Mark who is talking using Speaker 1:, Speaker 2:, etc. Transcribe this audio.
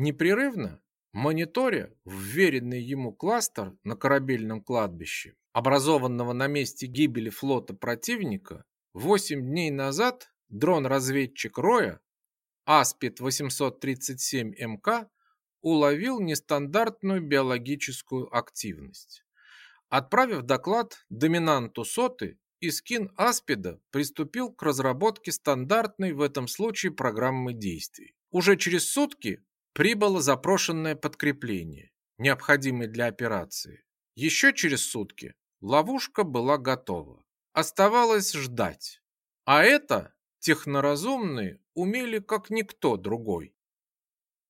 Speaker 1: Непрерывно, мониторя вверенный ему кластер на корабельном кладбище, образованного на месте гибели флота противника, 8 дней назад дрон-разведчик Роя Аспид 837МК уловил нестандартную биологическую активность. Отправив доклад доминанту соты, Искин Аспида приступил к разработке стандартной в этом случае программы действий. Уже через сутки прибыло запрошенное подкрепление, необходимое для операции. Еще через сутки ловушка была готова. Оставалось ждать. А это техноразумные умели как никто другой.